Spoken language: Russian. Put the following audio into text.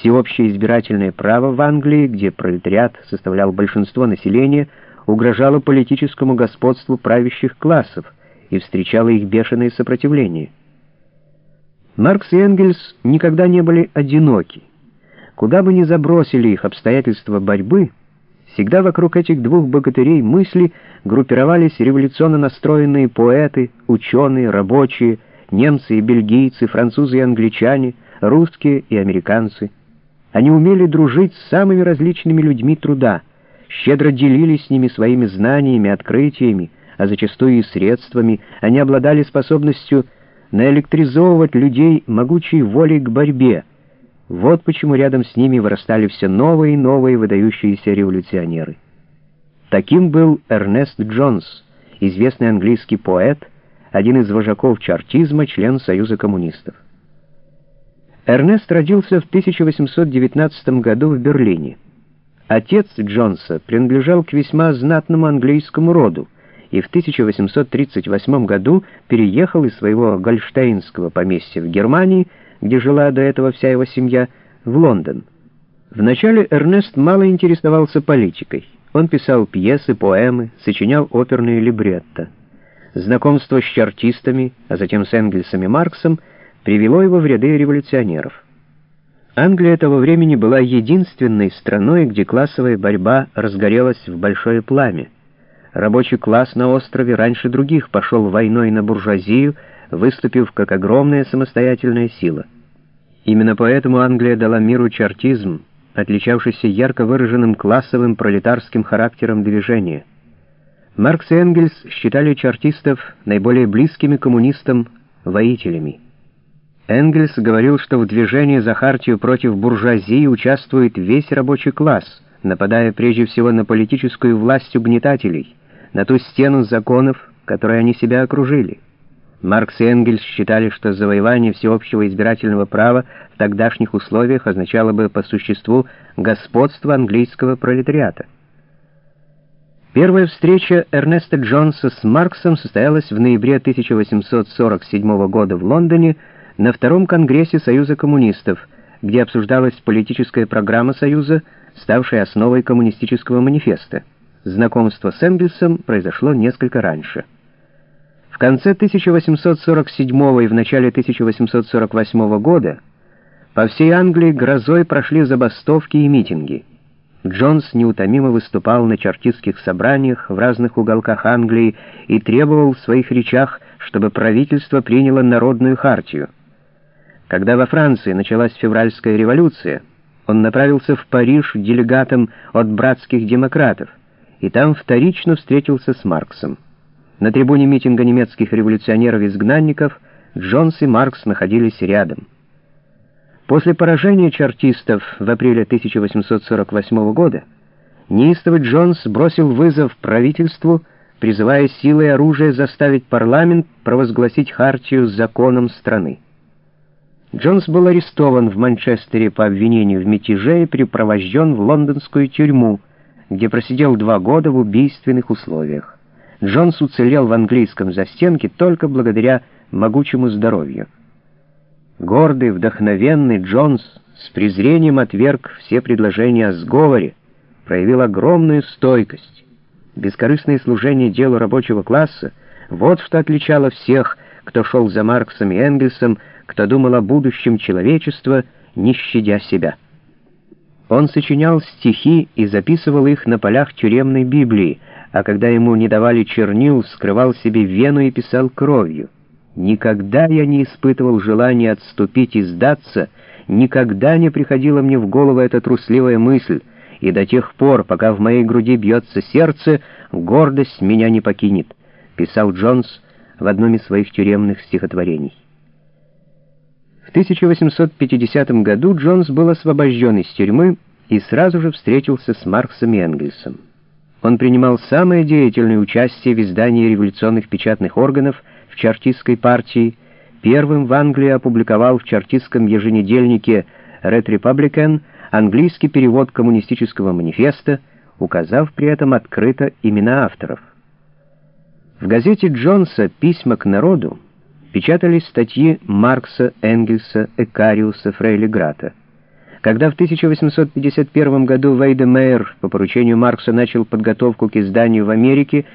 Всеобщее избирательное право в Англии, где пролетариат составлял большинство населения, угрожало политическому господству правящих классов и встречало их бешеное сопротивление. Маркс и Энгельс никогда не были одиноки. Куда бы ни забросили их обстоятельства борьбы, всегда вокруг этих двух богатырей мысли группировались революционно настроенные поэты, ученые, рабочие, немцы и бельгийцы, французы и англичане, русские и американцы. Они умели дружить с самыми различными людьми труда, щедро делились с ними своими знаниями, открытиями, а зачастую и средствами. Они обладали способностью наэлектризовывать людей могучей волей к борьбе. Вот почему рядом с ними вырастали все новые и новые выдающиеся революционеры. Таким был Эрнест Джонс, известный английский поэт, один из вожаков чартизма, член Союза коммунистов. Эрнест родился в 1819 году в Берлине. Отец Джонса принадлежал к весьма знатному английскому роду и в 1838 году переехал из своего гольштейнского поместья в Германии, где жила до этого вся его семья, в Лондон. Вначале Эрнест мало интересовался политикой. Он писал пьесы, поэмы, сочинял оперные либретто. Знакомство с чартистами, а затем с Энгельсом и Марксом – привело его в ряды революционеров. Англия того времени была единственной страной, где классовая борьба разгорелась в большое пламя. Рабочий класс на острове раньше других пошел войной на буржуазию, выступив как огромная самостоятельная сила. Именно поэтому Англия дала миру чартизм, отличавшийся ярко выраженным классовым пролетарским характером движения. Маркс и Энгельс считали чартистов наиболее близкими коммунистам воителями. Энгельс говорил, что в движении за хартию против буржуазии участвует весь рабочий класс, нападая прежде всего на политическую власть угнетателей, на ту стену законов, которой они себя окружили. Маркс и Энгельс считали, что завоевание всеобщего избирательного права в тогдашних условиях означало бы по существу господство английского пролетариата. Первая встреча Эрнеста Джонса с Марксом состоялась в ноябре 1847 года в Лондоне, на Втором Конгрессе Союза коммунистов, где обсуждалась политическая программа Союза, ставшая основой коммунистического манифеста. Знакомство с Энгельсом произошло несколько раньше. В конце 1847 и в начале 1848 года по всей Англии грозой прошли забастовки и митинги. Джонс неутомимо выступал на чартистских собраниях в разных уголках Англии и требовал в своих речах, чтобы правительство приняло народную хартию. Когда во Франции началась февральская революция, он направился в Париж делегатом от братских демократов, и там вторично встретился с Марксом. На трибуне митинга немецких революционеров-изгнанников Джонс и Маркс находились рядом. После поражения чартистов в апреле 1848 года неистовый Джонс бросил вызов правительству, призывая силой и оружие заставить парламент провозгласить хартию законом страны. Джонс был арестован в Манчестере по обвинению в мятеже и припровожден в лондонскую тюрьму, где просидел два года в убийственных условиях. Джонс уцелел в английском застенке только благодаря могучему здоровью. Гордый, вдохновенный Джонс с презрением отверг все предложения о сговоре, проявил огромную стойкость. Бескорыстное служение делу рабочего класса — вот что отличало всех, кто шел за Марксом и Энгельсом, кто думал о будущем человечества, не щадя себя. Он сочинял стихи и записывал их на полях тюремной Библии, а когда ему не давали чернил, вскрывал себе вену и писал кровью. Никогда я не испытывал желания отступить и сдаться, никогда не приходила мне в голову эта трусливая мысль, и до тех пор, пока в моей груди бьется сердце, гордость меня не покинет, писал Джонс в одном из своих тюремных стихотворений. В 1850 году Джонс был освобожден из тюрьмы и сразу же встретился с Марксом и Энгельсом. Он принимал самое деятельное участие в издании революционных печатных органов в чартистской партии, первым в Англии опубликовал в чартистском еженедельнике Red Republican английский перевод коммунистического манифеста, указав при этом открыто имена авторов. В газете Джонса «Письма к народу» печатались статьи Маркса, Энгельса, Экариуса, Фрейли Грата. Когда в 1851 году Вейдемейер по поручению Маркса начал подготовку к изданию в Америке,